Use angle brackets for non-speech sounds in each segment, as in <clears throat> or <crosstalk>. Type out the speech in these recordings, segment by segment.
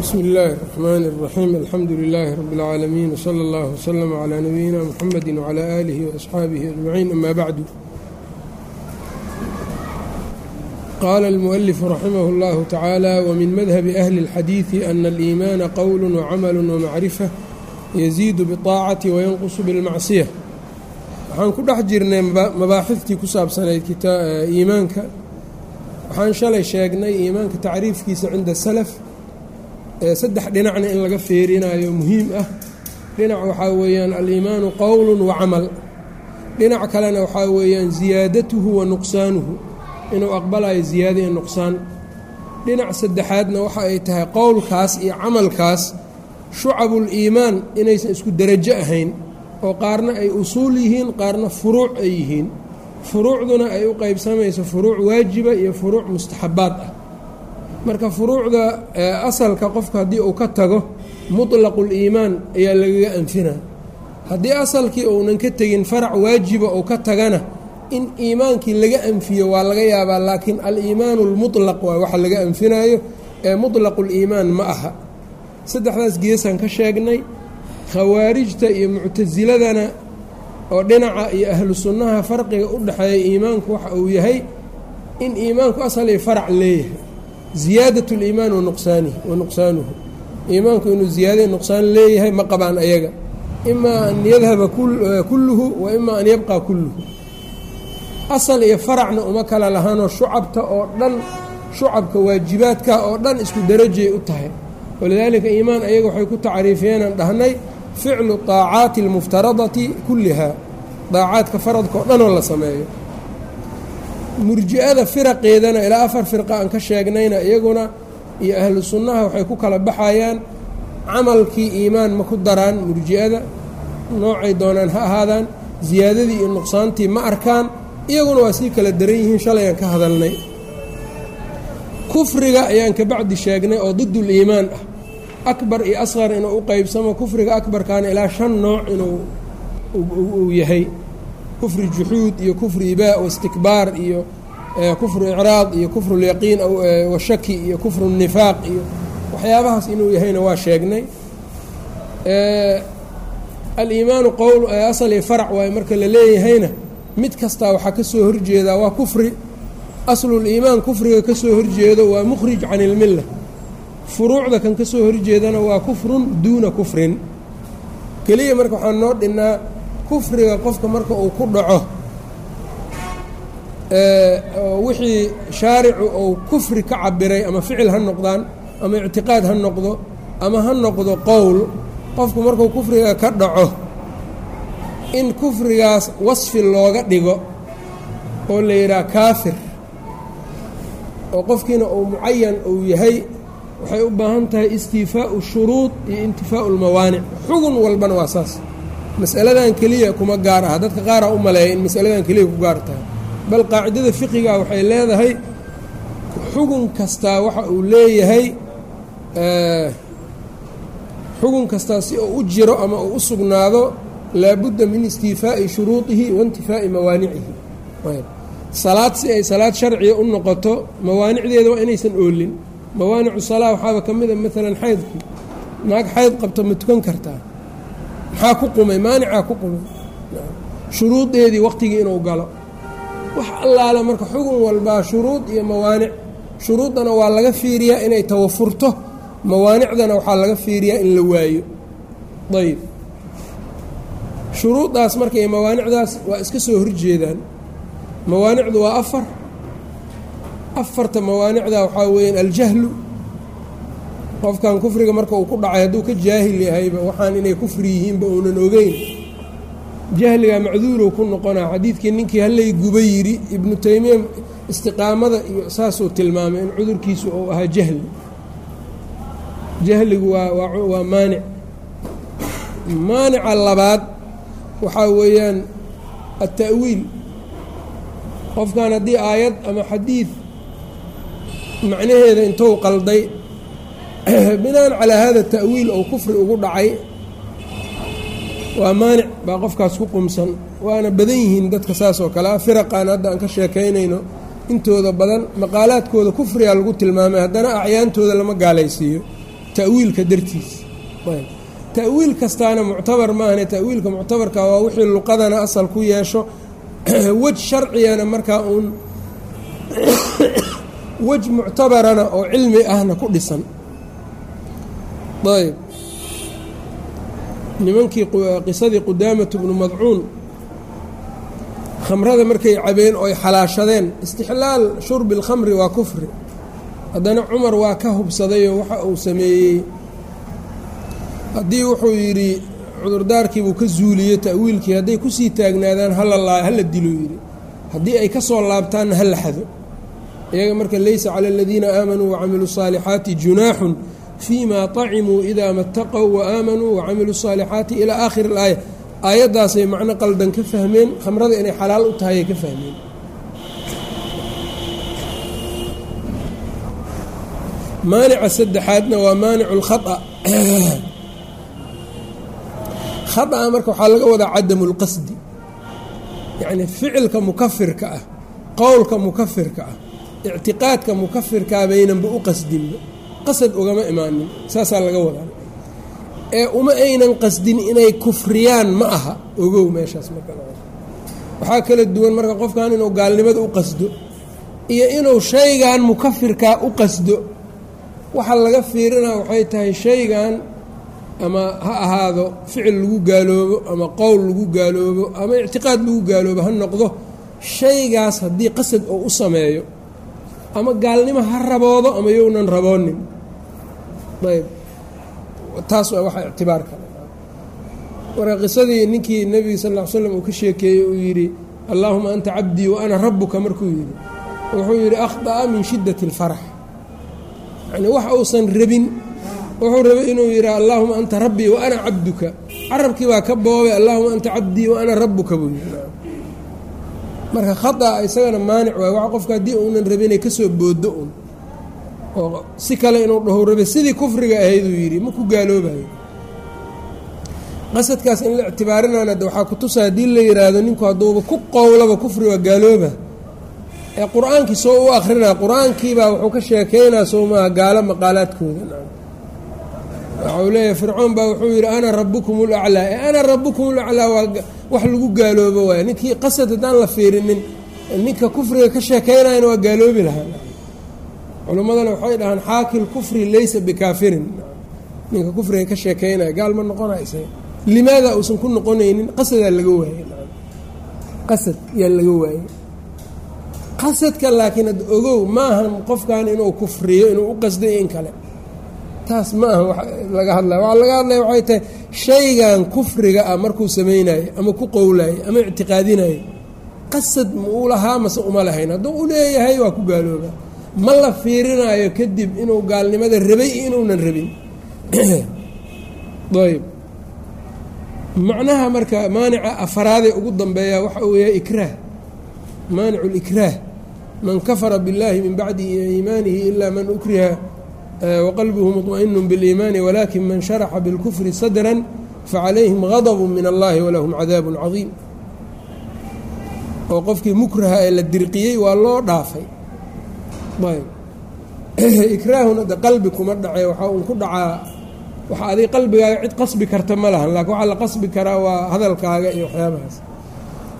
bsmi اllahi الرحmn الرaxيim alxamdu لilaahi rab اlcaalamiin wslى اllah wslm عlى nabiyina mxamedi wعlى alihi وaصxaabihi aجmaciin ama bacdu qaala اlmuؤlifu raximah اllahu tacaala wmin madhabi ahli اlxadiiثi ana اliimaana qowl wcamalu wmacrifa yaziidu bطaacati wayanqusu biاlmacsiya waxaan ku dhex jirnay mabaaxiftii ku saabsanayd iimaanka waxaan shalay sheegnay iimaanka tacriifkiisa cinda salaf saddex dhinacna in laga feerinayo muhiim ah. Dhinac waxaa weeyaan aliimaanu qowlu wa camal. Dhinac kalena waxaa weeyaan ziyaadatuhu wa nuqsaanuhu inuu aqbalayo ziyaado iyo nuqsaan. Dhinac saddexaadna waxa ay tahay qowlkaas iyo camalkaas shucabuliimaan inaysan isku derajo ahayn oo qaarna ay usuul yihiin qaarna furuuc ay yihiin. Furuucduna ay u qeybsamayso furuuc waajiba iyo furuuc mustaxabaad ah marka furuucda asalka qofka haddii uu ka tago mutlaquliimaan ayaa lagaga anfinaa. Haddii asalkii uunan ka tegin farac waajiba uu ka tagana in iimaankii laga anfiyo waa laga yaabaa laakiin al-iimaanu lmutlaq waa waxa laga anfinaayo ee mutlaquliimaan ma aha. Saddexdaas geesaan ka sheegnay khawaarijta iyo muctasiladana oo dhinaca iyo ahlu sunnaha farqiga u dhexeeya iimaanku waxa uu yahay in iimaanku asal iyo farac leeyahay ziyaadat liimaan wanuqsaanihi wa nuqsaanuhu. Iimaanku inuu ziyaada nuqsaan leeyahay ma qabaan ayaga. Imaa an yadhaba kulluhu wa imaa an yabqa kulluhu. Asal iyo faracna uma kala lahaanoo shucabta oo dhan shucabka waajibaadka oo dhan isku darajay u tahay. Walidaalika iimaan ayaga waxay ku tacriifiyeenaan dhahnay ficlu طaacaati اlmuftaradati kulliha daacaadka faradka oo dhanoo la sameeyo murji-ada firaqeedana ilaa afar firqa aan ka sheegnayna iyaguna iyo ahlu sunnaha waxay ku kala baxayaan. Camalkii iimaan ma ku daraan murji-ada noocay doonaan ha ahaadaan ziyaadadii iyo nuqsaantii ma arkaan iyaguna waa sii kala daran yihiin shalay aan ka hadalnay. Kufriga ayaan ka bacdi sheegnay oo didul iimaan ah. Akbar iyo asqar inuu u qeybsamo kufriga akbarkaana ilaa shan nooc inuu uu yahay kufri juxuud iyo kufri ibaa waistikbaar iyo kufru icraad iyo kufru lyaqiin washaki iyo kufru nifaaq iyo waxyaabahaas inuu yahayna waa sheegnay. Aliimaanu qowl asal iyo farac waaye marka la leeyahayna mid kastaa waxaa ka soo horjeedaa waa kufri asluliimaan kufriga ka soo horjeedo waa mukhrij can ilmilla furuucda kan ka soo horjeedana waa kufrun duuna kufrin. Keliya marka waxaan noo dhinnaa kufriga qofka marka uu ku dhaco wixii shaaricu uu kufri ka cabiray ama ficil ha noqdaan ama ictiqaad ha noqdo ama ha noqdo qowl qofku markuu kufriga ka dhaco in kufrigaas wasfi looga dhigo oo la yidhaha kaafir oo qofkiina uu mucayan uu yahay waxay u baahan tahay istiifaau shuruud iyo intifaau lmawaanic. Xugun walbana waa saas masaladan keliya kuma gaar ah dadka qaaraa u maleeya in masaladan keliya ku gaar bal qaacidada fiqiga waxay leedahay xugun kastaa waxa uu leeyahay xugun kastaa si uu u jiro ama uu u sugnaado laabudda min istiifaa'i shuruudihi waintifaa'i mawaanicihi salaad si ay salaad sharciga u noqoto mawaanicdeeda waa inaysan oolin. Mawaanicu salaa waxaaba ka mid a maalan xaydkii naag xayd qabto ma tukan kartaa maxaa ku qumay? Maanicaa ku qumay. Shuruudeedii waqtigii inuu galo. Wax allaale marka xugun walbaa shuruud iyo mawaanic. Shuruuddana waa laga fiiriyaa inay tawafurto. Mawaanicdana waxaa laga fiiriyaa in la waayo. Ayb shuruuddaas marka iyo mawaanicdaas waa iska soo horjeedaan mawaanicdu waa afar. Afarta mawaanicda waxaa weeyaan aljahlu qofkan kufriga marka uu ku dhacay hadduu ka jaahil yahayba waxaan inay kufri yihiinba uunan ogeyn. Jahligaa macduurow ku noqonaa xadiidkii ninkii hallay guba yidhi ibnu taymiya istiqaamada iyo saasuu tilmaamay in cudurkiisu uu ahaa jahli jahligu waa maanic. Maanica labaad waxaa weeyaan alta'wiil qofkan haddii aayad ama xadiid macnaheeda intuu qalday binaan calaa hada ta'wiil ou kufri ugu dhacay waa maanic baa qofkaas ku qumsan waana badan yihiin dadka saas oo kale. Ah firaqan hadda aan ka sheekaynayno intooda badan maqaalaadkooda kufrigaa lagu tilmaamay haddana acyaantooda lama gaalaysiiyo. Ta'wiilka dartiis. Ta'wiil kastaana muctabar maahane ta'wiilka muctabarka waa wixii luqadana asal ku yeesho. <clears throat> Wej sharcigana markaa uun <clears throat> wej muctabarana oo cilmi ahna ku dhisan ayb nimankii qisadii qudaamatu bnu madcuun khamrada markay cabeen oo ay xalaashadeen istixlaal shurbi اlkhamri waa kufri haddana cumar waa ka hubsadayoo waxa uu sameeyey haddii wuxuu yidhi cudurdaarkiibuu ka zuuliyey ta'wiilkii hadday kusii taagnaadaan hala dilo yidhi haddii ay ka soo laabtaanna ha la xado iyaga marka laysa cala aladiina aamanuu wacamiluu الصaalixaati junaaxun fima طacimuu idaa mataqow waaamanuu wacamiluu الصaalixaati ilaa aakhiri اlaaya aayaddaasay macno qaldan ka fahmeen khamrada inay xalaal u tahay ay ka fahmeen maanica saddexaadna waa maanicu اlkhaطأ khaطأa marka waxaa laga wadaa cadamu اlqasdi yacni ficilka mukafirka ah qowlka mukafirka ah ictiqaadka mukafirkaa baynanba u qasdinba qasad ugama imaanin saasaa laga wadaa. Ee uma aynan qasdin inay kufriyaan ma aha ogow meeshaas marka waxaa kala duwan marka qofkan inuu gaalnimada u qasdo iyo inuu shaygan mukafirkaa u qasdo waxa laga fiirinaa waxay tahay shaygan ama ha ahaado ficil lagu gaaloobo ama qowl lagu gaaloobo ama ictiqaad lagu gaaloobo ha noqdo shaygaas haddii qasad oo u sameeyo ama gaalnimo ha raboodo ama younan raboonin ayb taas waa waxa ictibaar kale marka qisadii ninkii nebiga sal ll ly slam uu ka sheekeeyey uu yidhi allaahuma anta cabdii wa ana rabuka markuu yidhi wuxuu yidhi akhطa'a min shiddati اlfarax yani wax uusan rabin wuxuu rabay inuu yidhi allaahuma anta rabbii wa ana cabduka carabkii baa ka boobay allaahuma anta cabdii wa ana rabuka buu yidhi marka khaطأa isagana maanic waay wax qofka haddii uunan rabinay ka soo boodo un oo si kale inuu dhaho rabe sidii kufriga ahayduu yidhi ma ku gaaloobayo. Qasadkaas in la ictibaarinana de waxaa kutusa haddii la yidhaahdo ninku hadduuba ku qowlaba kufri waa gaalooba. Ee qur'aankii soo u akrinaa qur'aankiibaa wuxuu ka sheekeynaa soo gaalo maqaalaadkooda. Waxau leeyahay fircoon baa wuxuu yidhi ana rabukum ulaclaa ee ana rabukum ulaclaa waa wax lagu gaaloobo waay ninkii qasad haddaan la fiirinin ninka kufriga ka sheekeynayana waa gaaloobi lahaa culimmadana waxay dhahaan xaakil kufri laysa bikaafirin. Ninka kufriga ka sheekeynaya gaal ma noqonay isaga limaada uusan ku noqonaynin qasadaa laga waayey qasad yaa laga waayey qasadka laakiin ad ogow maahan qofkan inuu kufriyo inuu u qasday in kale. Taas ma aha wa laga hadlaya waxaa laga hadlaya waxay tahay shaygan kufriga ah markuu samaynayo ama ku qowlayo ama ictiqaadinayo qasad ma uu lahaa mase uma lahayn. Hadduu u leeyahay waa ku gaalooba ma la fiirinaayo kadib inuu gaalnimada rabay iyo inuunan rabin <clears throat> ayb macnaha marka maanica afaraadee ugu dambeeya waxa uu yahay ikraah maanicu likraah man kafara biاllahi min bacdi iimaanihi ila man ukriha waqalbuhu muطma'inu biاliimaani walakin man sharaxa biاlkufri sadra facalayhim gadb min allahi walahum cadaabu cadiim oo qofkii mukraha ee la dirqiyey waa loo dhaafay ayb <clears throat> ikraahuna de qalbi kuma dhace waxaa uun ku dhacaa waxa adig qalbigaaga cid qasbi karta ma lahan laakiin waxaa la qasbi karaa waa hadalkaaga iyo waxyaabahaas.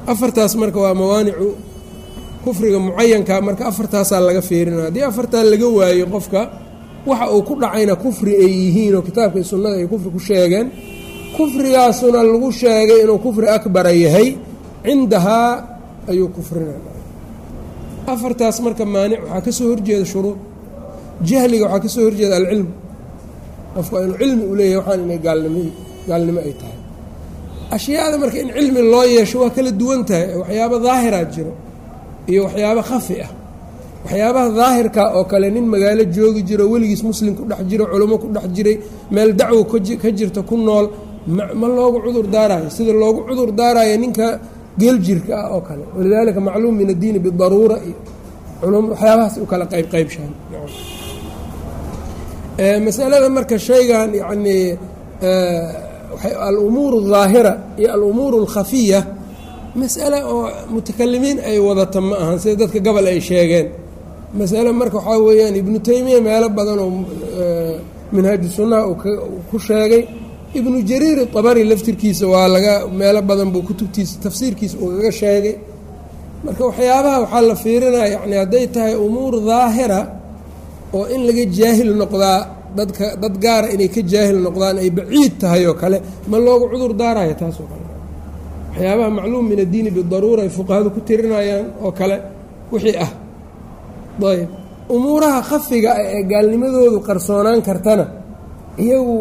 Afartaas marka waa mawaanicu kufriga mucayanka marka afartaasaa laga fiirinaya haddii afartaa laga waayo qofka waxa uu ku dhacayna kufri ay yihiin oo kitaabka iyo sunnada ay kufri ku sheegeen kufrigaasuna lagu sheegay inuu kufri akbara yahay cindahaa ayuu kufrinaya afartaas marka maanic waxaa ka soo horjeeda shuruud. Jahliga waxaa ka soo horjeeda alcilm. Qofku inuu cilmi u leeyahay waxaan inay gaalnim gaalnimo ay tahay. Ashyaada marka in cilmi loo yeesho waa kala duwan tahay. Waxyaaba daahiraa jiro iyo waxyaabo khafi ah. Waxyaabaha daahirka oo kale nin magaalo joogi jiro weligiis muslim ku dhex jiro culummo ku dhex jiray meel dacwo ka jirta ku nool ma loogu cudur daarayo. Sida loogu cudur daarayo ninka geel jirka ah oo kale. Walidaalika macluum min addiini bidaruura iyo culum waxyaabahaas u kala qayb qaybshaan masalada marka shaygan yacnii alumuur اdaahira iyo alumuur اlkhafiya mas'ale oo mutakalimiin ay wadata ma ahan sida dadka gabal ay sheegeen. Masale marka waxaa weeyaan ibnu teymiya meelo badan oo minhaaju sunnaha ku sheegay ibnu jariir itabari laftirkiisa waa laga meelo badan buu kutubtiisa tafsiirkiisa uu kaga sheegay. Marka waxyaabaha waxaa la fiirinaya yacni hadday tahay umuur daahira oo in laga jaahil noqdaa dadka dad gaara inay ka jaahil noqdaan ay baciid tahay oo kale ma loogu cudur daaraya taas oo kale. Waxyaabaha macluum min addiini bidaruura ay fuqahadu ku tirinayaan oo kale wixii ah. Ayb umuuraha khafiga ah ee gaalnimadoodu qarsoonaan kartana iyagu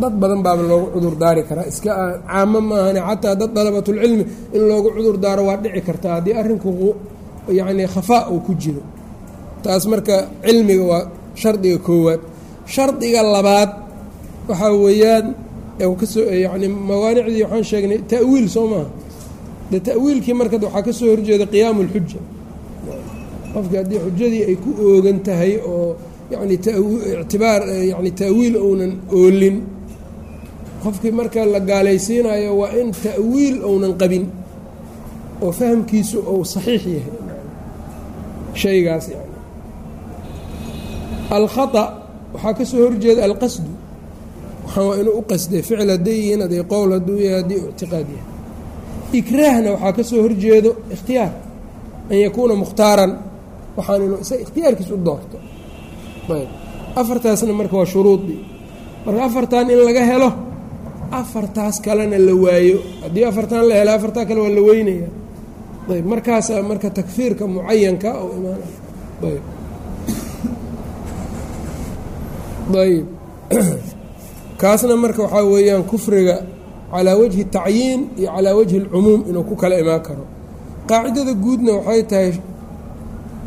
dad badan baaba loogu cudur daari karaa. Iska caamo maahane xataa dad dalabatulcilmi in loogu cudur daaro waa dhici kartaa haddii arrinku yacnii khafaa uu ku jiro taas marka cilmiga waa shardiga koowaad. Shardiga labaad waxaa weeyaan yani mawaanicdii waxaan sheegnay ta'wiil soo maaha. De ta'wiilkii marka waxaa ka soo horjeeda qiyaamu اlxuja qofki haddii xujadii ay ku oogan tahay oo yani ictibaar yani ta'wiil ounan oolin qofkii marka la gaalaysiinayo waa in ta'wiil ounan qabin oo fahamkiisu ou saxiix yahay. Shaygaas yani alkhaطأ waxaa ka soo horjeeda alqasdu. Waxaan waa inuu u qasday ficil hadday yihiin haday qowl hadduu yahay haddii ictiqaad yahay. Ikraahna waxaa ka soo horjeedo ikhtiyaar. An yakuuna mukhtaaran waxaan inuu isa ikhtiyaarkiis u doorto. Ayb. Afartaasna marka waa shuruudii marka afartan in laga helo afartaas kalena la waayo. Haddii afartan la helo afartaa kale waa la weynaya. Ayb markaasaa marka takfiirka mucayanka oo imaanaya ayb. Ayb. <clears throat> Kaasna marka waxaa weeyaan kufriga calaa wajhi tacyiin iyo calaa wajhi اlcumuum inuu ku kala imaan karo. Qaacidada guudna waxay tahay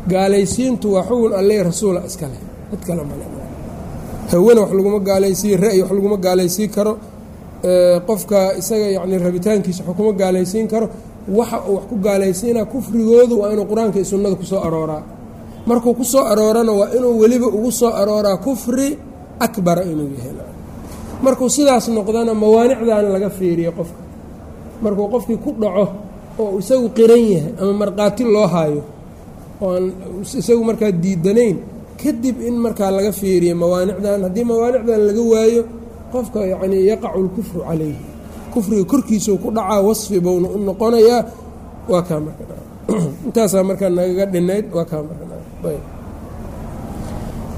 gaalaysiintu waa xugun alle rasuula iskale cid kale male hawana wax laguma gaalaysiiyo ra'yi wax laguma gaalaysiin karo qofka isaga yacni rabitaankiisa kuma gaalaysiin karo waxa uu wax ku gaalaysiinaa kufrigoodu waa inuu qur'aanka iyo sunnada ku soo arooraa. Markuu ku soo aroorana waa inuu weliba ugu soo arooraa kufri akbara inuu yahay. Markuu sidaas noqdana mawaanicdaana laga fiiriyo qofka. Markuu qofkii ku dhaco oo isagu qiran yahay ama markhaati loo haayo oo aan isagu markaa diidanayn kadib in markaa laga fiiriyo mawaanicdan haddii mawaanicdan laga waayo qofka yacnii yaqacu lkufru calayhi kufriga korkiisau ku dhacaa wasfi buuna u noqonayaa waa kaa marka <clears throat> intaasaa markaa nagaga dhinayd waa kaa marka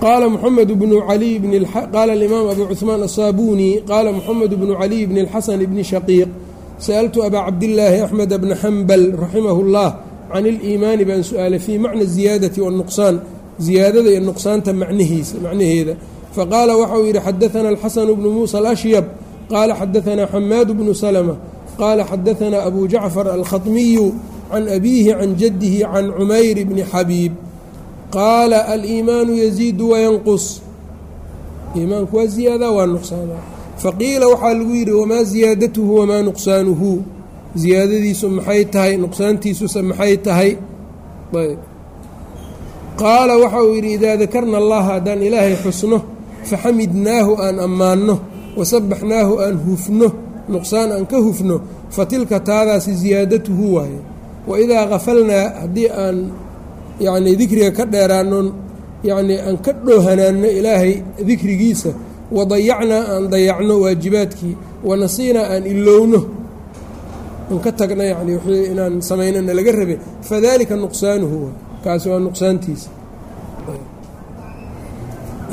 qaala mxamed bnu ali qaala alimaam abu cuثmaan aلsaabuni qaala moxamed bnu caliy bni اlxasan bni shaqiiq sa'altu abaa cabdillaahi axmed bna xambal raximah اllah can اliimaani baan su-aalay fii macna ziyaadati wاnuqsaan ziyaadada iyo nuqsaanta macnihiisa macnaheeda faqaala waxau yidhi xadaana alxasanu bnu muusa alashyab qaala xadaanaa xamaadu bnu salma qaala xadaanaa abu jacfar alkhatmiyu can abiihi can jaddihi can cumayr bni xabiib qaala aliimaanu yaziidu wayanqus iimaanku waa ziyaadaa waa nuqsaamaa faqiila waxaa lagu yidhi wamaa ziyaadatuhu wamaa nuqsaanuhu ziyaadadiisu maxay tahay nuqsaantiisuse maxay tahay ayb qaala waxa uu yidhi idaa dakarna allaha haddaan ilaahay xusno faxamidnaahu aan ammaanno wasabaxnaahu aan hufno nuqsaan aan ka hufno fatilka taadaasi ziyaadatuhu waaye waidaa gafalnaa haddii aan yacnii dikriga ka dheeraannon yacnii aan ka dhoohanaanno ilaahay dikrigiisa wadayacnaa aan dayacno waajibaadkii wanasiinaa aan ilowno aan ka tagna yacni wixii inaan samaynana laga rabe fadalika nuqsaanuhu kaasi waa nuqsaantiisa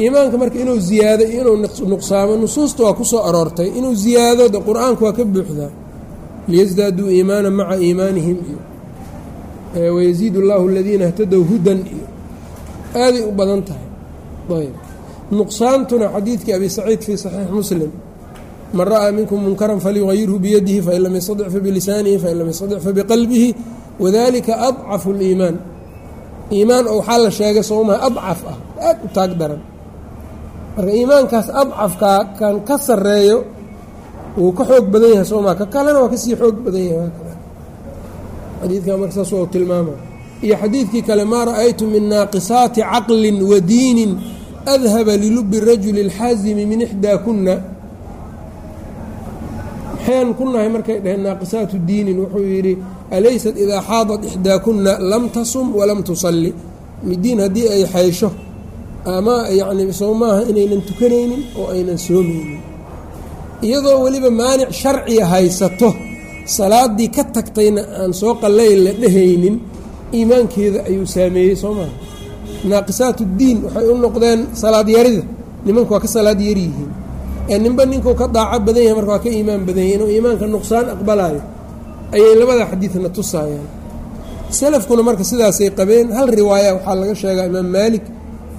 iimaanka marka inuu ziyaado iyo inuu nuqsaamo nusuusta waa ku soo aroortay inuu ziyaado de qur-aanka waa ka buuxdaa liyasdaaduu iimaana maca iimaanihim iyo wayaziid اllahu aladiina اhtadow hudan iyo aaday u badan tahay ayb nuqsaantuna xadiidkii abi saciid fii saxiix muslim man ra'aa minkum munkaran falyugayirhu biyadihi fain lam yastadic fabilisaanihi fain lam yastadic fabiqalbihi wadalika adcafu اliimaan iimaan oo waxaa la sheegay soomaa adcaf ah aad u taag daran marka iimaankaas adcafkaa kan ka sareeyo wuu ka xoog badan yahay soomaa ka kalena waa ka sii xoog badan yahay. Xadiidkan marka saas waa tilmaama iyo xadiidkii kale maa ra'aytu min naaqisaati caqlin wa diinin adhaba lilubi rajuli اlxaazimi min ixdaa maxayaan ku nahay markay dhaheen naaqisaatu diinin wuxuu yidhi alaysat idaa xaadat ixdaa kuna lam tasum walam tusalli. Midiin haddii ay xaysho ama yacni soo maaha inaynan tukanaynin oo aynan soomaynin iyadoo weliba maanic sharciga haysato salaaddii ka tagtayna aan soo qallay la dhehaynin iimaankeeda ayuu saameeyey soo maaha. Naaqisaat uddiin waxay u noqdeen salaad yarida. Nimanku waa ka salaad yar yihiin. Ee ninba ninkuu ka daaco badan yahay marka waa ka iimaan badan yahay inuu iimaanka nuqsaan aqbalaayo ayay labada xadiidna tusaayaan. Salafkuna marka sidaasay qabeen hal riwaaya waxaa laga sheegaa imaam maalik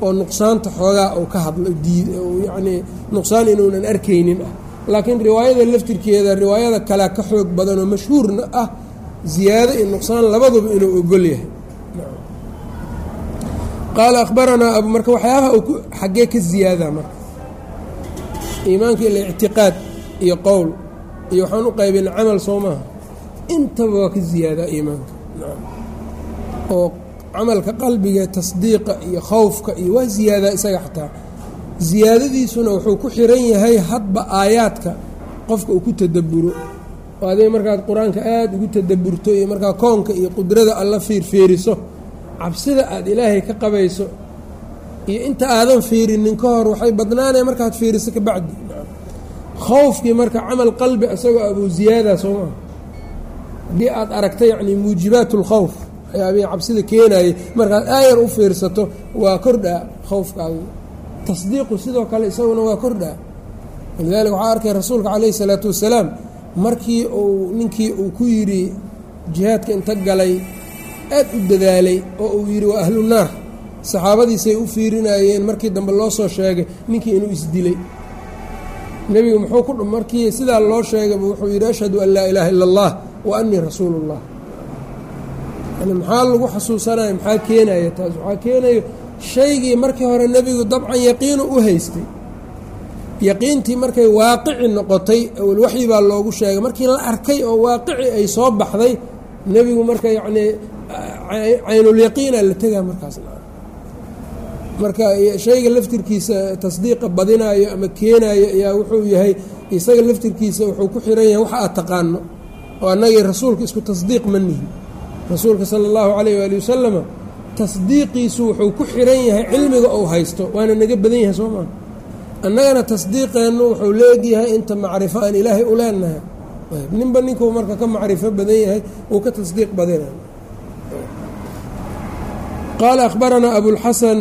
oo nuqsaanta xoogaa uu ka hadlo diid yacnii nuqsaan inuunan arkaynin ah. Laakiin riwaayada laftirkeeda riwaayada kalea ka xoog badan oo mashhuurna ah ziyaado iyo nuqsaan labaduba inuu ogol yahay. Qaala akhbaranaa abu marka waxyaabaha uu xaggee ka ziyaadaa marka iimaanka ila ictiqaad iyo qowl iyo waxaan u qaybin camal soo maaha intaba waa ka ziyaadaa iimaanka. Oo camalka qalbiga tasdiiqa iyo khowfka iyo waa ziyaadaa isaga xataa. Ziyaadadiisuna wuxuu ku xiran yahay hadba aayaadka qofka uu ku tadaburo oo adiga markaad qur'aanka aada ugu tadaburto iyo markaa koonka iyo qudrada alla fiirfiiriso cabsida aada ilaahay ka qabayso iyo inta aadan fiirinin ka hor waxay badnaanaya markaad fiiriso ka bacdi. Khowfkii marka camal qalbi isagoo abuu ziyaada soo maha haddii aad aragta yacni muujibaat اlkhowf waxyaabihi cabsida keenayay markaad aayar u fiirsato waa kordhaa khowfkaadu tasdiiqu sidoo kale isaguna waa kordhaa walidaalika waxaa arkay rasuulka calayhi salaatu wasalaam markii uu ninkii uu ku yidhi jihaadka inta galay aad u dadaalay oo uu yidhi waa ahlunaar saxaabadiisay u fiirinayeen markii dambe loo soo sheegay ninkii inuu isdilay. Nebigu muxuu ku markii sidaa loo sheegay wuxuu yidhi ashhadu an laa ilaaha ila allah wa annii rasuulu اllah yani maxaa lagu xasuusanaya maxaa keenaya? Taas waxaa keenayo shaygii markii hore nebigu dabcan yaqiinu u haystay. Yaqiintii markay waaqici noqotay waxyi baa loogu sheegay. Markii la arkay oo waaqici ay soo baxday nebigu marka yacnii caynulyaqiina la tegaa markaas. Marka shayga laftirkiisa tasdiiqa badinaayo ama keenaayo ayaa wuxuu yahay isaga laftirkiisa wuxuu ku xiran yahay waxa aad taqaano oo annagii rasuulka isku tasdiiq ma nihin rasuulka sala allahu calayh waali wasalama tasdiiqiisu wuxuu ku xiran yahay cilmiga uu haysto. Waana naga badan yahay soo maa annagana tasdiiqeennu wuxuu leegyahay inta macrifo aan ilaahay u leenahay ninba ninkuu marka ka macrifo badan yahay uu ka tasdiiq badinay qaala akhbaranaa abulxasan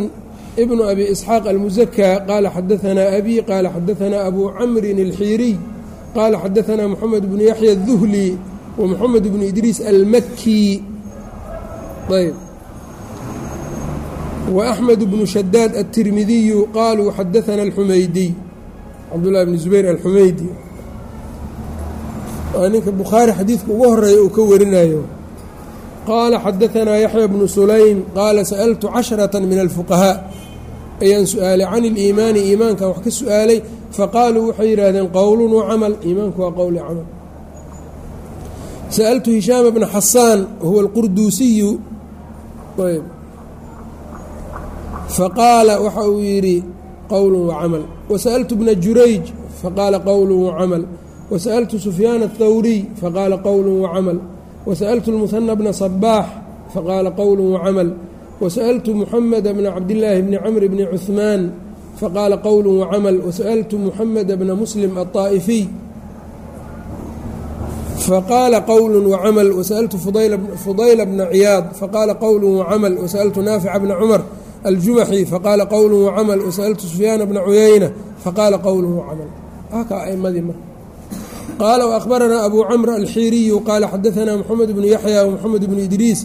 ibnu abi isxaaq almusaka qaala xadaanaa abi qaala xadaanaa abu camrin alxiiriy qaala xadaanaa moxamed bnu yaxya aلduhli wa moxamed bnu idriis almakii ayb وأحمد بن شhداad التirmidiي qaluu xadaثna الxumaydiy cabdاللahi بن زubayr alxumaydi waa ninka bukhaarي xadiidka ugu horeeya uu ka warinayo qaala xadaثnaa yaحyى بن sulaym qaala sأltu caشhرaة min الفuqahاء ayaan su-aalay can الإimaani iimaankan wax ka su-aalay faqaaluu waxay yidhaahdeen qowl وcmل iimaanku waa qowl camal sأltu هishاam بن xasaan huwa الqurduusiyu faqaala waxa uu yidhi qowl wacamal wasa'altu bna jurayj faqaala qowl wacamal wasa'altu sufyaana aلthawriy faqaala qowl wacamal wasa'altu اlmuhana bna صabaax faqaala qowl wacamal wasa'altu muxameda bna cabdillaahi bni camr bni cuثmaan faqaala qowl wacamal wasa'altu muxameda bna muslim aلطaa'ifiy faqaala qwl wcamal wasaltu fudayl bna ciyaad faqaala qowl wcamal wasaltu naafica bna cumar aljumaxi faqaala qowl wcamal wasaltu sufyaana bna cuyayna faqaala qowl wcamal qaala waahbaranaa abu camr alxiiriyu qaala xadaanaa mxamed bnu yaxya wmxamed bnu idriis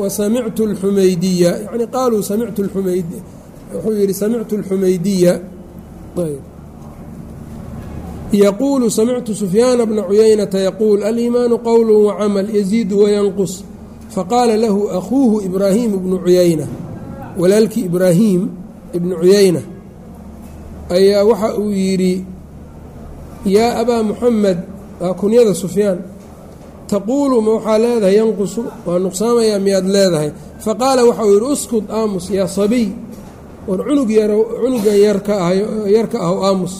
wasamictu lxumaydiya yani qaaluu samictu umayd wuxuu yihi samictu lxumaydiya yaquulu samictu sufyaana bna cuyaynata yaquul aliimaanu qowl wacamal yaziidu wayanqus faqaala lahu akhuuhu ibraahim ibnu cuyayna walaalkii ibraahim ibnu cuyayna ayaa waxa uu yidhi yaa abaa muxamed waa kunyada sufyaan taquulu ma waxaa leedahay yanqusu waa nuqsaamayaa miyaad leedahay faqaala waxa uu yidhi uskud aamus yaa sabiy war unug yarcunugan yarka ahaw aamus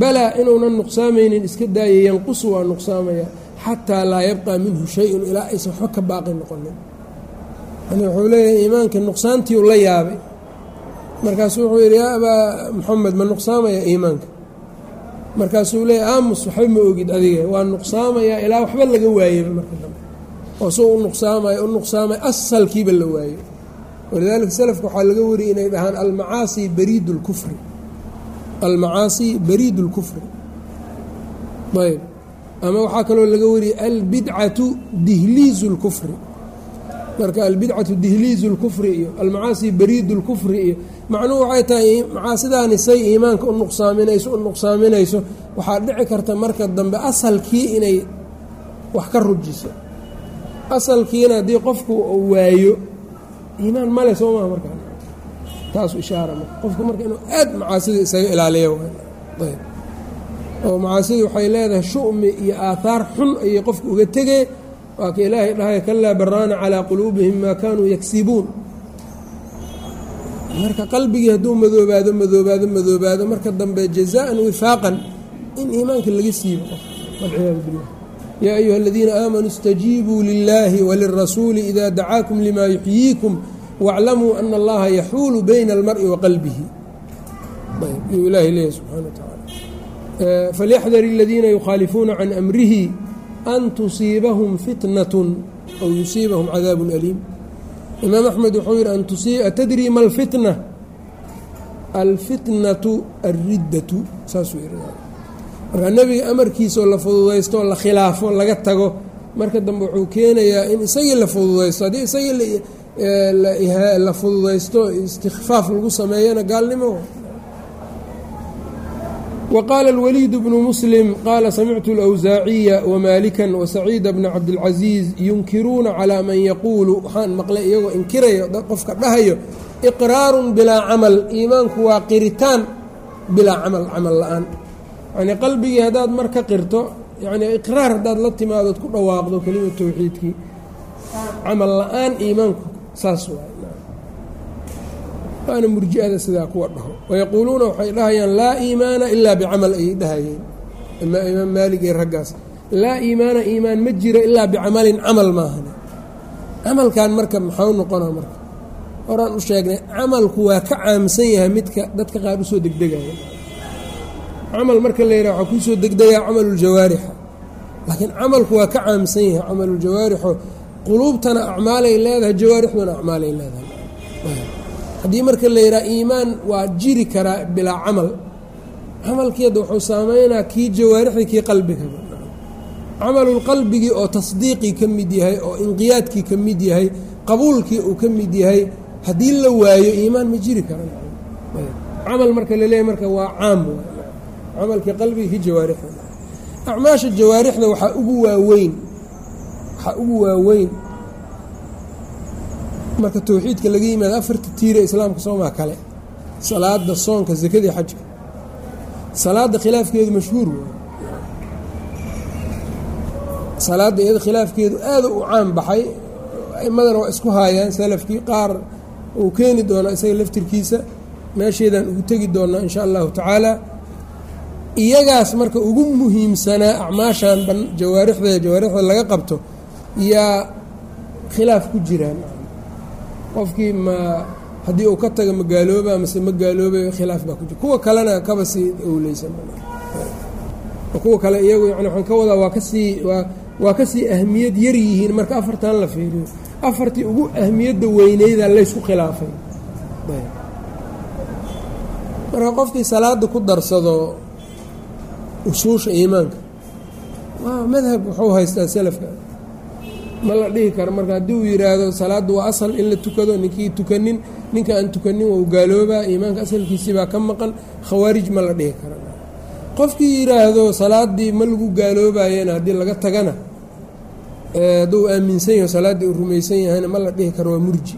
balaa inuunan nuqsaamaynin iska daaya yanqusu waa nuqsaamaya xataa laa yabqaa minhu shay-un ilaa aysan waxba ka baaqi noqonin. Yani wuxuu leeyahay iimaankii nuqsaantii u la yaabay. Markaasuu wuxuu yidhi yaa abaa moxamed ma nuqsaamaya iimaanka? Markaasuu leeyahy aamus waxba ma ogid adiga waa nuqsaamayaa ilaa waxba laga waayeyba marka dambe. Oo suu u nuqsaamaya u nuqsaamaya asalkiiba la waayo. Walidaalika selafka waxaa laga wariyay inay dhahaan almacaasi bariid اlkufri almacaasi bariid اlkufri ayb ama waxaa kaloo laga wariyay albidcatu dihliizu اlkufri marka albidcatu dihliizu اlkufri iyo almacaasi bariid اlkufri iyo macnuhu waxay tahay macaasidaani say iimaanka u nuqsaaminayso u nuqsaaminayso waxaa dhici karta marka dambe asalkii inay wax ka rujiso asalkiina haddii qofku uu waayo iimaan male soo maha markaa taasu ishaara qofku marka inuu aad macaasida isaga ilaaliya oo macaasida waxay leedahay shu'mi iyo aahaar xun ayay qofku uga tegee. Waa ka ilaahay dhahay kalaa baraana calaa quluubihim maa kaanuu yagsibuun marka qalbigii hadduu madoobaado madoobaado madoobaado marka dambe jazaan wifaaqan in iimaanka laga siibo walciyaadu billah. Yaa ayuha aladiina aamanuu اstajiibuu lilahi walirasuuli ida dacaakum lima yuxyiikum waاclamuu ana allaha yaxuulu bayna almari wa qalbihi yuu ilahay leeyahy subxana wa tacaala falyaxdar aladiina yukhaalifuuna can amrihi an tusiibahum fitnat aw yusiibahum cadaabu aliim imaam axmed wuxuu yidhi atadrii ma alfitna alfitnatu alriddatu saasuu yidhi marka nebiga amarkiisaoo la fududaysto oo la khilaafo laga tago marka dambe wuxuu keenayaa in isagii la fududaysto haddii isagii la fududaysto istikfaaf lagu sameeyana gaalnimo وqاl الwليد بن مسلم qاla samictu الأwsaaciya وmaaliكa وسacيida بna cabdالcaزيiز yunkiruuna calىa man yaquulu waxaan maqlay iyagoo inkirayo qofka dhahayo iqraaru bilaa camal iimaanku waa qiritaan bilaa camal camal la-aan yani qalbigii haddaad mar ka qirto yani iqraar haddaad la timaadood ku dhawaaqdo kelima towxiidkii camal la-aan iimaanku saas waana murji'ada sidaa kuwa dhaho. Wayaquuluuna waxay dhahayaan laa iimaana ilaa bicamal ayay dhahayeen. Imaam maalig iyo raggaas laa iimaana iimaan ma jiro ilaa bicamalin camal maahan camalkan marka maxau noqona marka? Horaan u sheegnay camalku waa ka caamsan yahay midka dadka qaar u soo degdegaya. Camal marka la yidhaha waxaa kuusoo degdegaa camaluuljawaarixa laakiin camalku waa ka caamsan yahay camaluuljawaarixo quluubtana acmaalay leedahay jawaarixduna acmaalay leedahay. Haddii marka la yidhaha iimaan waa jiri karaa bilaa camal camalkeeda wuxuu saameynaa kii jawaarixdii kii qalbigaba camalulqalbigii oo tasdiiqii ka mid yahay oo inqiyaadkii ka mid yahay qabuulkii uu ka mid yahay haddii la waayo iimaan ma jiri kara camal marka laleeyahy marka waa caam camalkii qalbiga kii jawaarixda. Acmaasha jawaarixda waxaa ugu waaweyn waxaa ugu waaweyn marka towxiidka laga yimaado afarta tiira islaamka soomaa kale salaada soonka sakadii xajka. Salaada khilaafkeedu mashhuur wey salaadda iyada khilaafkeedu aada u caan baxay. Aimadana waa isku haayaan salafkii qaar uu keeni doonaa isaga laftirkiisa meesheedaan ugu tegi doonaa insha allahu tacaala. Iyagaas marka ugu muhiimsanaa acmaashan jawaarixda jawaarixda laga qabto yaa khilaaf ku jiraan. Qofkii ma haddii uu ka taga ma gaalooba mase ma gaaloobayo khilaaf baa ku jira. Kuwa kalena kaba sii owleysan. Kuwa kale iyagu yani waxaan ka wadaa waa ka sii waa waa ka sii ahmiyad yar yihiin. Marka afartan la fiiriyo afartii ugu ahmiyadda weyneyda laysku khilaafay. Marka qofkii salaada ku darsado usuusha iimaanka waa madhab wuxuu haystaa salafka ma la dhihi karo. Marka haddii uu yidhaahdo salaaddu waa asal in la tukado ninkii tukanin ninka aan tukanin waa u gaaloobaa iimaanka asalkiisibaa ka maqan khawaarij ma la dhihi karo. Qofkii yidhaahdo salaaddii ma lagu gaaloobayana haddii laga tagana hadduu aaminsan yaho salaaddii uu rumaysan yahayna ma la dhihi karo waa murji.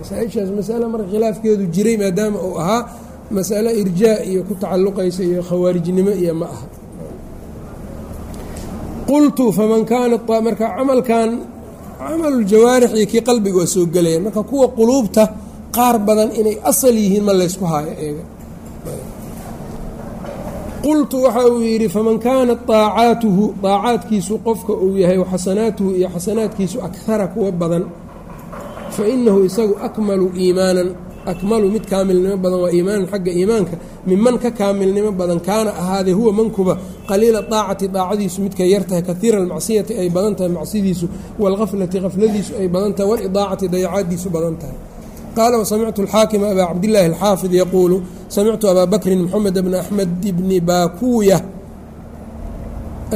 Masaaishaas masale marka khilaafkeedu jiray maadaama uu ahaa masale irjaa iyo ku tacalluqaysa iyo khawaarijnimo iyo ma aha qultu faman kaana marka camalkan camaluljawaarix iyo kii qalbiga waa soo gelayaan marka kuwa quluubta qaar badan inay asal yihiin ma laysku haayo eega. Qultu waxa uu yidhi faman kaanat aacaatuhu aacaadkiisu qofka uu yahay xasanaatuhu iyo xasanaadkiisu akara kuwa badan fa inahu isagu akmalu iimaanan akmalu mid kaamilnimo badan waa iimaanan xagga iimaanka miman ka kaamilnimo badan kaana ahaadee huwa mankuba qaliila daacati daacadiisu midkay yar tahay kaiira almacsiyati ay badan tahay macsidiisu waalkaflati kafladiisu ay badan tahay walidaacati dayacaadiisu badan tahay qaala wasamictu alxaakima abaa cabdillaahi alxaafid yaquulu samictu abaa bakrin moxamed bna axmed bni baakuuya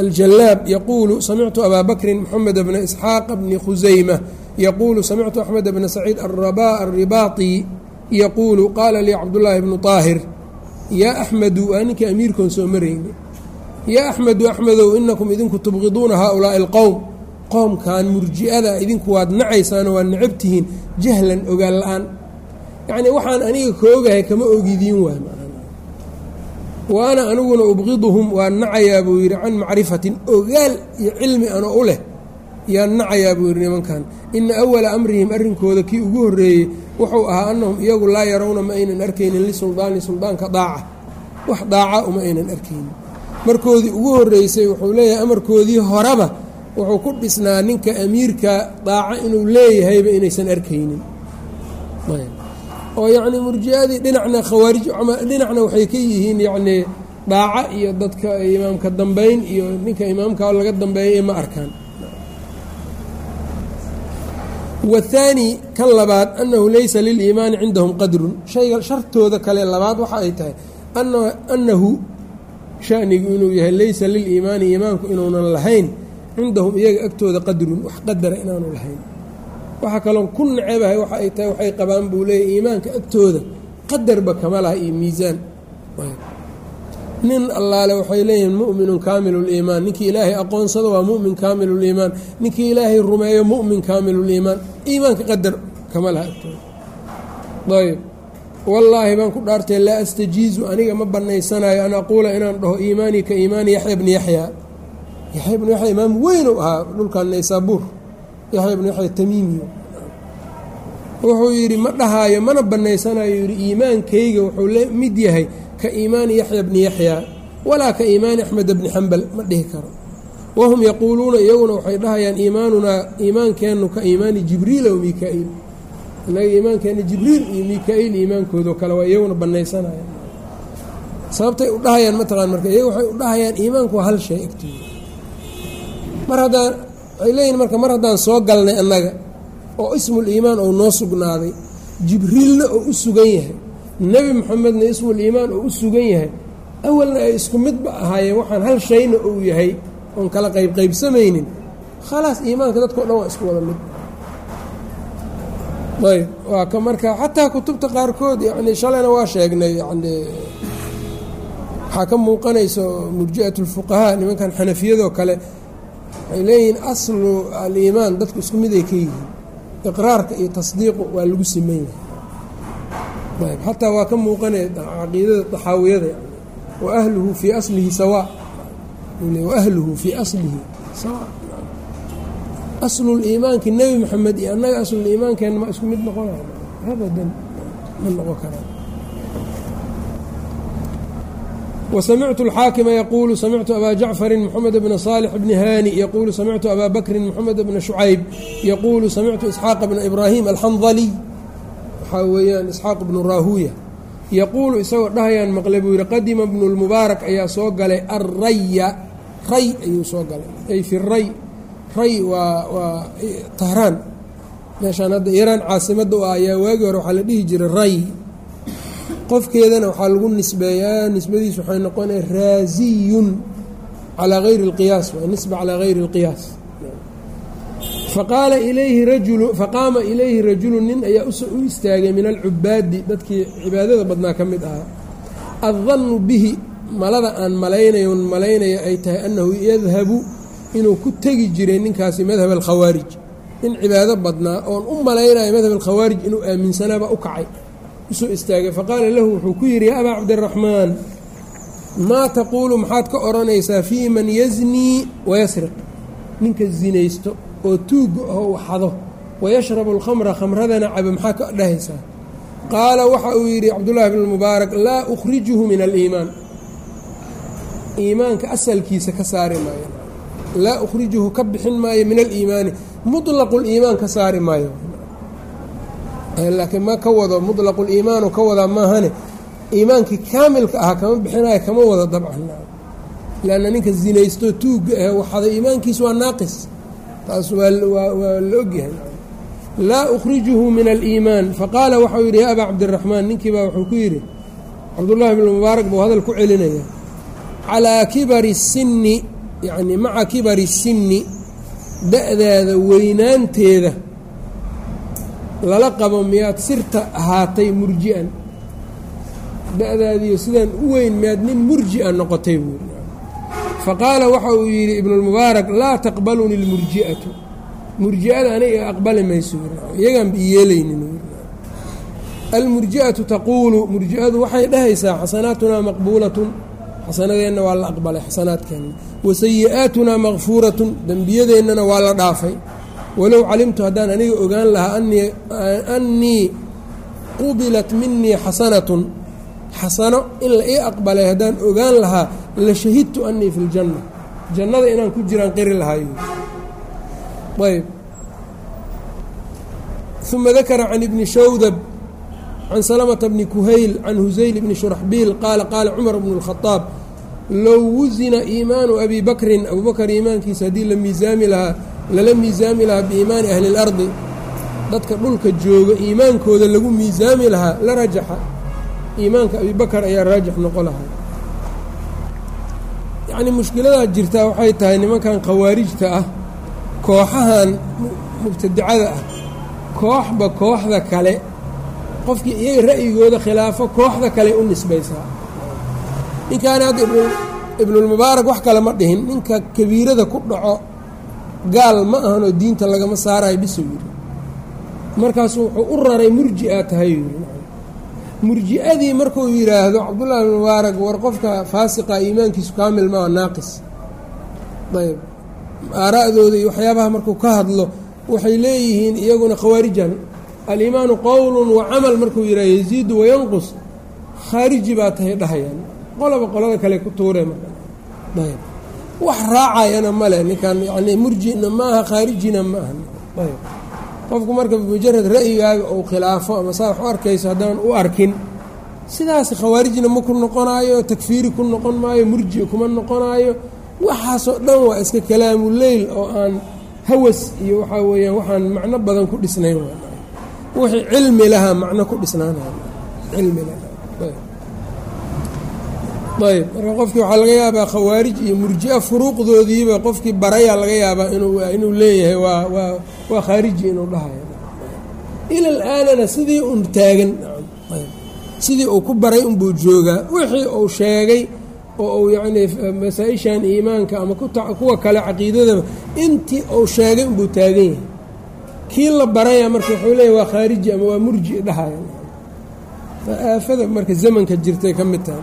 aljalaab yaquulu samictu abaa bakrin moxamed bna isxaaqa bni khusayma yaquulu samictu axmed bna saciid alribaati yaquulu qaala lii cabdullaahi bnu طaahir yaa axmedu waa ninkii amiirkoon soo marayni yaa axmedu axmedow inakum idinku tubqiduuna haaulaa'i alqowm qowmkan murji'ada idinku waad nacaysaanoo waad necabtihiin jahlan ogaan la'aan yacnii waxaan aniga ka ogahay kama ogidiin waay wa ana aniguna ubqiduhum waan nacayaa buu yidhi can macrifatin ogaal iyo cilmi anoo u leh yaan nacayaa buu yidhi nimankan ina awala amrihim arrinkooda kii ugu horreeyey wuxuu ahaa annahum iyagu laa yarawna ma aynan arkaynin lisuldaani suldaanka daaca. Wax daaca uma aynan arkaynin. Markoodii ugu horreysay wuxuu leeyahay amarkoodii horeba wuxuu ku dhisnaa ninka amiirka daaca inuu leeyahayba inaysan arkaynin. Oo yacnii murji-adii dhinacna khawaarij dhinacna waxay ka yihiin yacnii daaca iyo dadka imaamka dambeyn iyo ninka imaamka laga dambeeyay ma arkaan wahaani kan labaad annahu laysa liliimaani cindahum qadrun shayga shartooda kale labaad waxa ay tahay annahu shanigu inuu yahay laysa liliimaani iimaanku inuunan lahayn cindahum iyaga agtooda qadrun wax qadara inaanu lahayn waxaa kaloon ku nacebahay waxa ay tahay waxay qabaan buu leeyahy iimaanka agtooda qadarba kama laha iyo miisaan nin allaale waxay leeyihiin mu'minun kaamiluliimaan ninkii ilaahay aqoonsado waa mu'min kaamiluliimaan ninkii ilaahay rumeeyo mu'min kaamiluliimaan iimaanka qadar kama laha agtooda wallaahi baan ku dhaartay laa astajiizu aniga ma bannaysanayo an aquula inaan dhaho iimaanii ka iimaani yaxya bni yaxyaa yaxya bnu yaxya imaam weyn u ahaa dhulkan naysaabuur. Yaxya bnu yaxya tamiimiyo. Wuxuu yidhi ma dhahaayo mana bannaysanayo. Yidhi iimaankayga wuxuu mid yahay ka iimaani yaxya bni yaxyaa walaa ka iimaani axmed bni xambal ma dhihi karo. Wahum yaquuluuna iyaguna waxay dhahayaan iimaanunaa iimaankeennu ka iimaani jibriila wa mika-iil innaga iimaankeenna jibriil iyo mika-iil iimaankoodo kale waa iyaguna bannaysanayaan sababtay u dhahayaan mataqaan marka iyaga waxay u dhahayaan iimaanku waa hal shay agtooda mar haddaan waxay leeyihiin marka mar haddaan soo galnay annaga oo ismul iimaan oo noo sugnaaday jibriilna oo u sugan yahay nebi moxamedna ismul iimaan oo u sugan yahay. Awalna ay isku midba ahaayeen waxaan hal shayna uu yahay oon kala qaybqaybsamaynin khalaas iimaanka dadkao dhan waa isku wada mid. Ayb waa ka marka xataa kutubta qaarkood yani shalayna waa sheegnay yani waxaa ka muuqanayso murji'at lfuqahaa nimankan xanafiyadoo kale waxay leeyihiin aslu aliimaan dadku isku mid ay ka yihiin. Iqraarka iyo tasdiiqu waa lagu siman yahay ayb xataa waa ka muuqanaya caqiidada taxaawiyada wa ahluhu fii aslihi sawaa waahluhu fii aslihi sawa asluliimaanki nebi moxamed iyo annaga asluliimaankeenna ma isku mid noqonaya abadan ma noqon karaa وسمعت الحاkم يقول سمعت أbا جعفر محمد بن صالح بن هاني يقول سمعت أbا بكر محمد بن شعyب يقول سمعت إسحاaq بن إبراهيم الحنظلي waxaa weeyaan isxaaq bnu raahuuya yaquulu isagoo dhahayaan maqlay buu yidhi qadima bnu lmubaarak ayaa soo galay arraya ray ayuu soo galay. Ay fi ray ray waa waa tahraan. Meeshaan hadda iraan caasimadda u ah ayaa waagi hore waxaa la dhihi jiray ray. Qofkeedana waxaa lagu nisbeeyaa nisbadiisu waxay noqonaya raasiyun calaa kayri اlqiyaas waa nisba calaa hayri اlqiyaas faqaama ilayhi rajulu nin ayaa u istaagay min alcubaadi dadkii cibaadada badnaa ka mid ahaa. Addannu bihi malada aan malaynayo malaynaya ay tahay annahu yadhabu inuu ku tegi jiray ninkaasi madhab alkhawaarij. Nin cibaado badnaa oon u malaynayo madhab alkhawaarij inuu aaminsanaaba u kacay. Usoo istaagay. Faqaala lahu wuxuu ku yidhi yaa abaa cabdiraxmaan maa taquulu? Maxaad ka odhanaysaa fii man yaznii wayasriq ninka zinaysto oo tuugga oo waxado. Wayashrabu alkhamra khamradana caba maxaa ka dhahaysaa qaala waxa uu yidhi cabdullaahi bn mubaarak laa ukhrijuhu min aliimaan. Iimaanka asalkiisa ka saari maayo. Laa ukhrijuhu ka bixin maayo min aliimaani. Muطlaqu liimaan ka saari maayo. Laakiin ma ka wado mudlaquliimaanu ka wadaa maahane. Iimaankii kaamilka ahaa kama bixinayo kama wado dabcan. Lanna ninka zinaysto tuugga ah waxada iimaankiis waa naaqis taas waa la ogyahay. Laa ukhrijuhu min aliimaan. Faqaala waxau yidhi ya abaa ninkii baa wuxuu ku yidhi cabdullahi bn mubaarak buu hadal ku celinaya. Calaa kibari sinni yacni maca kibari sinni da-daada weynaanteeda lala qabo miyaad sirta ahaatay murji'an. Da-daadiiyo sidaan u weyn miyaad nin murji'a noqotay buuri faqaala waxa uu yidhi ibnulmubaarak laa taqbaluni lmurji'atu. Murji'ada aniga aqbali mayso iyagaan iyeelaynin almurji'atu taquulu murji'adu waxay dhahaysaa xasanaatunaa maqbuulatun. Xasanadeenna waa la aqbalay xasanaadkeenna wa sayi'aatunaa makfuuratun dembiyadeennana waa la dhaafay. Walow calimtu haddaan aniga ogaan lahaa annii qubilat minii xasanatun xasano in la ii aqbalay haddaan ogaan lahaa la shahidtu annii fi ljanna. Jannada inaan ku jiraan qiri lahaayo ayb. Uma dakara can ibni shawdab can salamata bni kuhayl can husayl bni shuraxbiil qaala qaala cumar bnu اlkhadaab low wusina iimaanu abi bakrin abu bakr iimaankiisa haddii la miisaami lahaa lala miisaami lahaa biiimaani ahli اlardi dadka dhulka jooga iimaankooda lagu miisaami lahaa la rajaxa. Iimaanka abi bakar ayaa raajix noqo lahaa yacnii mushkiladaa jirtaa waxay tahay nimankan khawaarijta ah kooxahan mubtadicada ah. Kooxba kooxda kale qofkii iyaga ra'yigooda khilaafo kooxda kale u nisbaysaa. Ninkaani hadda ibnulmubaarak wax kale ma dhihin ninka kabiirada ku dhaco gaal ma ahanoo diinta lagama saarayo bisuu yidhi. Markaasu wuxuu u raray murji'a tahay yidhi murji'adii markuu yidhaahdo cabdullahi bn mubaarak war qofka faasiqa iimaankiisu kaamil maa naaqis. Ayb. Aara'dooda iyo waxyaabaha markuu ka hadlo waxay leeyihiin iyaguna khawaarijan aliimaanu qowlun wa camal markuu yidhaha yaziidu wayanqus khaariji baa tahay dhahayaan. Qolaba qolada kale ku tuuree marayb wax raacayana male ninkan yani murjina ma aha khaarijina ma aha ayb qofku marka mujarad ra'yigaaga uu khilaafo ama saa u arkayso haddaan u arkin sidaas khawaarijna ma ku noqonaayo takfiiri ku noqon maayo murji kuma noqonaayo waxaasoo dhan waa iska kalaamu leyl oo aan hawas iyo waxaa weeyaan waxaan macno badan ku dhisnayn wixii cilmi lahaa macno ku dhisnaanay cilmi ayb marka qofkii waxaa laga yaabaa khawaarij iyo murji-a furuuqdoodiiba qofkii barayaa laga yaabaa inuu leeyahay waa waa khaariji inuu dhahayo. Ila alaanana sidii un taagan sidii uu ku baray unbuu joogaa wixii uu sheegay oo uu yacnii masaa-ishan iimaanka ama kuwa kale caqiidadaba intii uu sheegay unbuu taagan yahay. Kii la baraya marka wuxuu leeyahy waa khaariji ama waa murji dhahaya aafada marka zamanka jirtay ka mid tahay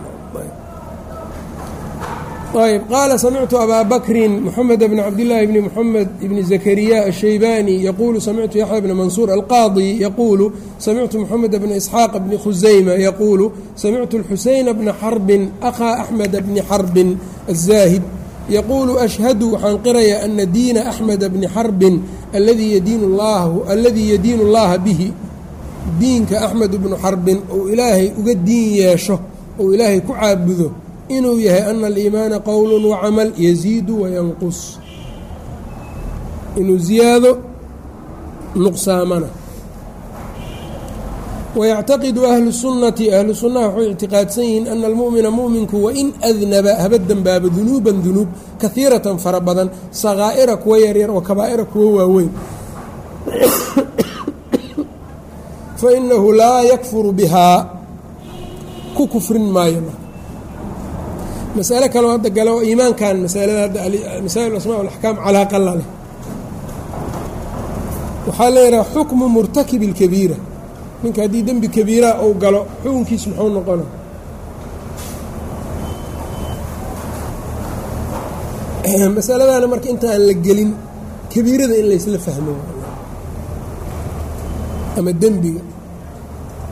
ayb qaala samictu abaa bakrin mxamed bn cabdillaahi bni mxamed bni zakariya ashaybani yaquulu samictu yaxya bna mansuur alqaadi yaquulu samictu moxamed bna isxaaq bni khusayma yaquulu samictu اlxuseyn bna xarbin akhaa axmed bni xarbin aلzaahid yaquulu ashhadu waxaan qirayaa ana diina axmed bni xarbin aladii yadiinu اllaha bihi diinka axmed bnu xarbin uu ilaahay uga diin yeesho uu ilaahay ku caabudo inuu yahay ana aliimaana qowlu wacamal yaziidu wayanqus inuu ziyaado nuqsaamana. Wayactaqidu ahlu sunnati ahlu sunnaha waxay ictiqaadsan yihiin ana almu'mina mu'minku wain adnaba haba dembaaba dunuuban dunuub kahiiratan fara badan sakaa'ira kuwa yaryar wa kabaa'ira kuwa waaweyn. <coughs> Fainahu laa yakfuru bihaa. Ku kufrin maayo masale kaloo hadda galo iimaankan masalada hadda masaa'il asmaa alaxkaam calaaqa la leh. Waxaa la yidhaha xukmu murtakibi اlkabiira ninka haddii dembi kabiira uu galo xukunkiis muxuu noqona masaladana marka intaan la gelin kabiirada in laysla fahmo. Ama dembiga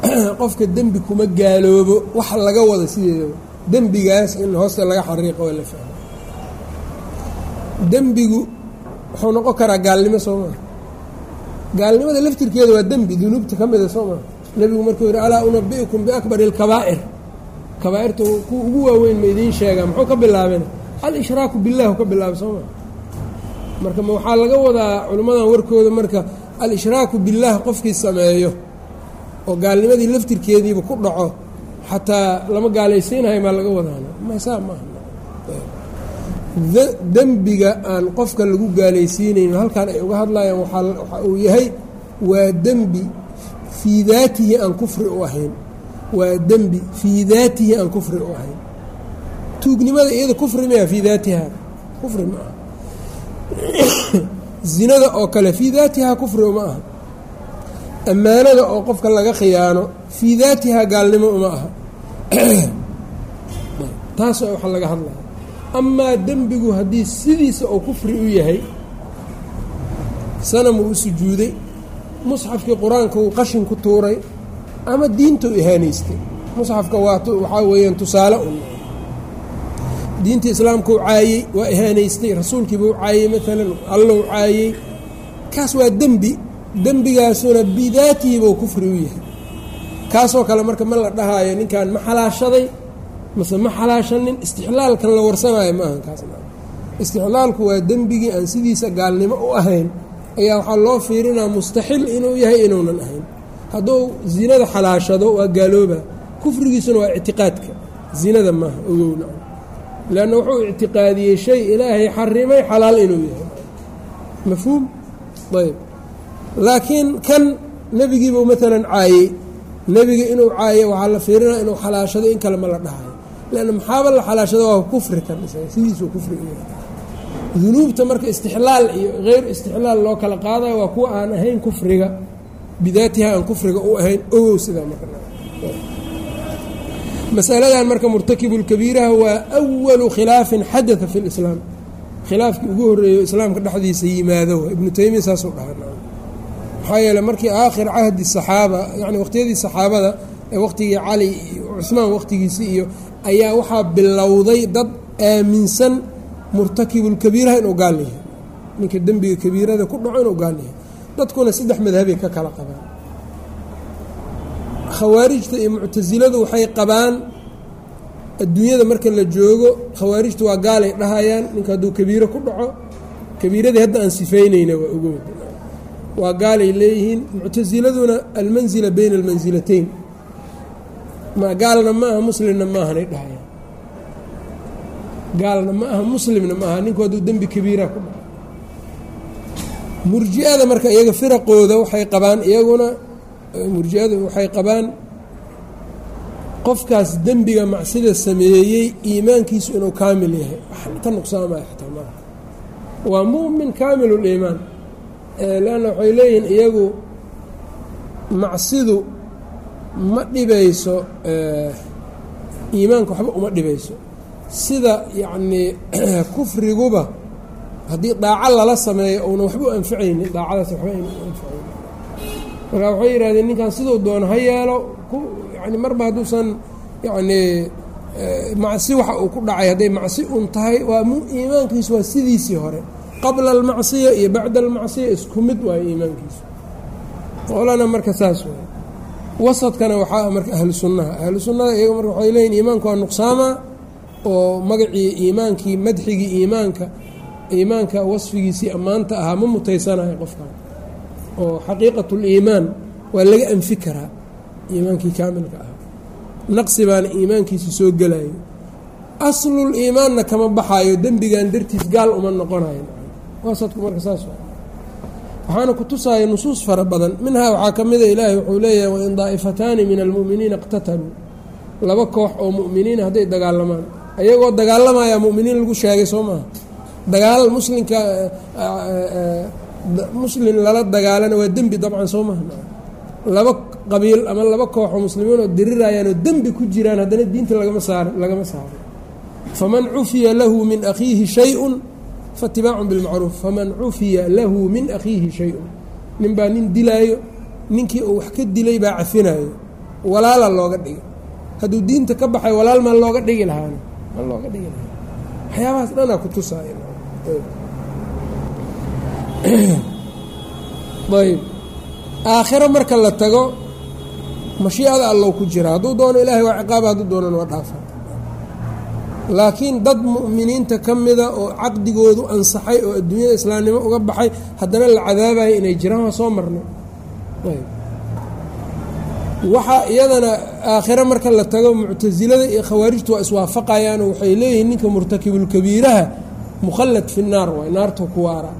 <clears throat> qofka dembi kuma gaaloobo wax laga wada sideedaba dembigaas in hoosta laga xariiqo oo la fahmo. Dembigu wuxuu noqon karaa gaalnimo soo maa gaalnimada laftirkeeda waa dembi dunuubta ka mida soo maa nebigu markuu yidhi alaa unabi'ukum biakbari اlkabaa'ir kabaairta kuwa ugu waaweyn ma idiin sheegaa muxuu ka bilaabeen? Al-ishraaku billahu ka bilaabay soo maa marka ma waxaa laga wadaa culimmadan warkooda marka al-ishraaku billaah qofkii sameeyo. Oo gaalnimadii laftirkeediiba ku dhaco xataa lama gaalaysiinayo maa laga wadaana. Masaa maaha dembiga aan qofka lagu gaalaysiinayno halkan ay uga hadlayaan waxa uu yahay waa dembi fii daatihi aan kufri u ahayn. Waa dembi fii daatihi aan kufri u ahayn. Tuugnimada iyada kufri maya fii daatiha. Kufri ma aha. <coughs> Zinada oo kale fii daatiha kufri uma aha. Ammaanada oo qofka laga khiyaano fii daatiha gaalnimo uma aha. <clears throat> Taasoo waxa laga hadlaya amaa dembigu haddii sidiisa oo kufri u yahay sanamuu u sujuuday musxafkii qur'aanka uu qashin ku tuuray ama diinta u ihaanaystay. Musxafka waa waxaa weeyaan tusaale un diinta islaamka u caayey waa ihaanaystay rasuulkiiba u caayey maalan alla u caayey. Kaas waa dembi. Dembigaasuna bidaatihiibuu kufri u yahay kaasoo kale marka ma la dhahaayo ninkan ma xalaashaday mase ma xalaashanin istixlaalkan la warsamaayo ma aha kaasna istixlaalku waa dembigii aan sidiisa gaalnimo u ahayn ayaa waxaa loo fiirinaa mustaxil inuu yahay inuunan ahayn. Hadduu zinada xalaashado waa gaalooba. Kufrigiisuna waa ictiqaadka. Zinada maaha ogowna. Leanna wuxuu ictiqaadiyey shay ilaahay xarimay xalaal inuu yahay. Mafhuum? Ayb laakiin kan nebigiibuu maalan caayey nebiga inuu caayo waxaa la fiirinaa inuu xalaashado in kale ma la dhahayo leanna maxaaba la xalaashado waa kufri kan sidiisuu kufri dunuubta marka istixlaal iyo hayr istixlaal loo kala qaadayo waa kuwa aan ahayn kufriga bidaatiha aan kufriga u ahayn ogow sidaa masaladan marka murtakibulkabiiraha waa awalu khilaafin xadaa fi lislaam khilaafkii ugu horreeyo islaamka dhexdiisa yimaado ibnu taymiya saasuu dhaha maxaa yeele markii aakhir cahdi saxaaba yani waqtiyadii saxaabada ee waqtigii cali iyo cusmaan waqtigiisii iyo ayaa waxaa bilowday dad aaminsan murtakibulkabiiraha inuu gaal yahay. Ninka dembiga kabiirada ku dhaco inuu gaal yahay. Dadkuna saddex madhabay ka kala qabaan. Khawaarijta iyo muctasiladu waxay qabaan adduunyada marka la joogo khawaarijtu waa gaalay dhahayaan ninka hadduu kabiiro ku dhaco kabiiradii hadda aan sifaynayna waa ogood waa gaalay leeyihiin muctasiladuna almanzila bayna almansilatayn ma gaalna ma aha muslimna ma ahanay dhahayaan gaalna ma aha muslimna ma aha ninku hadduu dembi kabiira ku dhaco. Murji-ada marka iyaga firaqooda waxay qabaan iyaguna murji-adu waxay qabaan qofkaas dembiga macsida sameeyey iimaankiisu inuu kaamil yahay. Ka nuqsaamaya xataa maa waa mu'min kaamiluliimaan leanna waxay leeyihiin iyagu macsidu ma dhibayso iimaanka waxba uma dhibayso. Sida yacnii <clears throat> kufriguba haddii daaco lala sameeyo uuna waxba u anfacaynin daacadaas waxba ayna u anfacaynin markaa waxay yidhahdeen ninkan siduu doono ha yeelo yani marba hadduusan yacnii macsi waxa uu ku dhacay hadday macsi un tahay waa iimaankiisu waa sidiisii hore qabla almacsiya iyo bacda almacsiya isku mid waayo iimaankiisu. Qolana marka saas waay wasadkana waxaa marka ahlu sunnaha. Iyaga marka waxay leeyihiin iimaanku waa nuqsaama oo magacii iimaankii madxigii iimaanka iimaanka wasfigiisii ammaanta ahaa ma mutaysanayo qofkan. Oo xaqiiqatuliimaan waa laga anfi karaa iimaankii kaamilka ahaa. Naqsi baana iimaankiisa soo gelayo. Aslul iimaanna kama baxaayo dembigan dartiis gaal uma noqonayo wasadku marka saas waxaana ku tusaaya nusuus fara badan. Minhaa waxaa ka mida ilaahay wuxuu leeyahay wain daa'ifataani min almu'miniina iqtataluu laba koox oo mu'miniina hadday dagaalamaan ayagoo dagaalamaya mu'miniin lagu sheegay soo maaha. Dagaal muslimka muslim lala dagaalana waa dembi dabcan soo maha laba qabiil ama laba kooxoo muslimiin oo diriraayaanoo dembi ku jiraan haddana diinta lagama saar lagama saaro. Faman cufiya lahu min akhiihi shay-un faitibaacun bilmacruuf faman cufiya lahu min akhiihi shay-un. Nin baa nin dilaayo ninkii uu wax ka dilay baa cafinayo walaala looga dhigay. Hadduu diinta ka baxay walaal maa looga dhigi lahaana. Ma looga dhigi lahaa waxyaabahaas dhanaa ku tusaaya <clears throat> ayb. Aakhiro marka la tago mashiicada allow ku jira. Hadduu doono ilaahay waa ciqaaba hadduu doonana waa dhaafa laakiin dad mu'miniinta ka mida oo caqdigoodu ansaxay oo adduunyada islaamnimo uga baxay haddana la cadaabayo inay jiraan waa soo marnay. Waxaa iyadana aakhiro marka la tago muctasilada iyo khawaarijtu waa iswaafaqayaanoo waxay leeyihiin ninka murtakibulkabiiraha mukhallad fi naar waay naarta ku waara.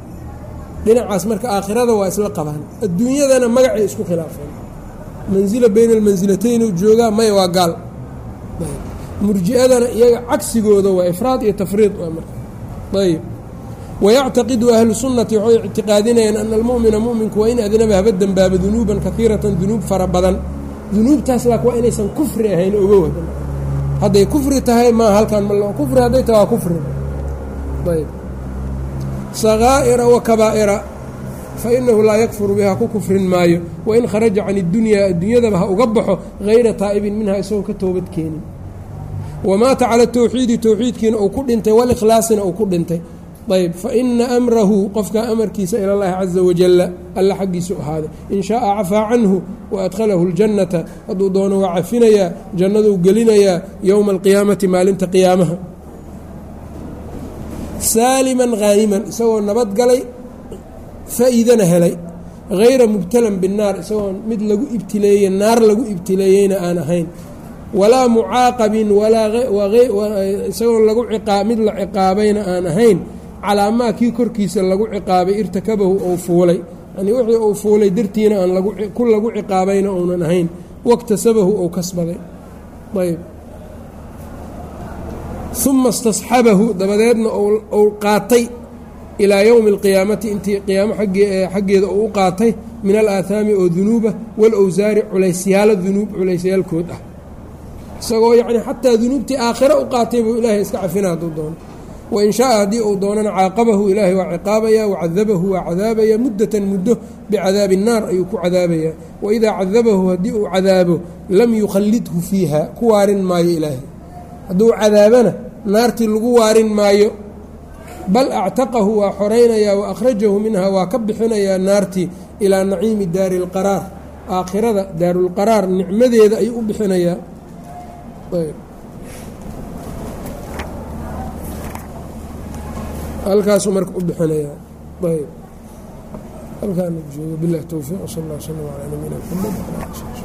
Dhinacaas marka aakhirada waa isla qabaan. Adduunyadana magacay isku khilaafeen. Mansila bayna almansilatayn joogaa maya waa gaal murji-adana iyaga cagsigooda waa ifraad iyo tafriid ayb wayactaqidu ahlu sunnati waxay ictiqaadinayaan ana almu'mina mu'minku waa in adnaba haba dembaaba dunuuban kahiiratan dunuub fara badan. Dunuubtaas laakin waa inaysan kufri ahayn oga wada hadday kufri tahay maa halkan ma kufri hadday tahay waa kufri. Ayb sakaa'ira wa kabaa'ira fainahu laa yakfuru biha ku kufrin maayo. Wain kharaja can اdunyaa adduunyadaba ha uga baxo hayra taa'ibin minha isagoo ka toobad wamaata cala towxiidi towxiidkiina uu ku dhintay walikhlaasina uu ku dhintay. Ayb faina amrahu qofka amarkiisa ila llahi caza wajala alla xaggiisu ahaaday in shaaa cafaa canhu waadkhalahu اljannata hadduu doono waa cafinayaa jannaduu gelinayaa yowma alqiyaamati maalinta qiyaamaha. Saaliman haaniman isagoo nabadgalay faa-iidana helay. Hayra mubtalan binnaar isagoo mid lagu ibtileeyey naar lagu ibtileeyeyna aan ahayn walaa mucaaqabin isagoo lagu mid la ciqaabayna aan ahayn calaa maa kii korkiisa lagu ciqaabay irtakabahu ou fuulay. Yani wixii uu fuulay dartiina aan ku lagu ciqaabayna uunan ahayn waktasabahu ou kasbaday. Ayb uma istasxabahu dabadeedna ou qaatay ilaa yowmi alqiyaamati intii qiyaamo xaggeeda uu u qaatay min alaahaami oo dunuuba walowsaari culaysyaalo dunuub culeysyaalkood ah isagoo yacni xataa dunuubtii aakhira u qaatay buu ilaahay iska cafina hadduu doono wain shaaa haddii uu doonana caaqabahu ilaahay waa ciqaabaya wacadabahu waa cadaabaya muddatan muddo bicadaabi nnaar ayuu ku cadaabaya. Waidaa cadabahu haddii uu cadaabo lam yukhallidhu fiiha ku waarin maayo ilaahay. Hadduu cadaabana naartii lagu waarin maayo. Bal actaqahu waa xoraynaya wa akhrajahu minha waa ka bixinayaa naartii ilaa naciimi daari lqaraar aakhirada daarulqaraar nicmadeeda ayuu u bixinayaa halkaasuu marka u bixinayaa ayb halkaana joogo bilah towfiiq sal اllah slm alaa nabiyina mxamed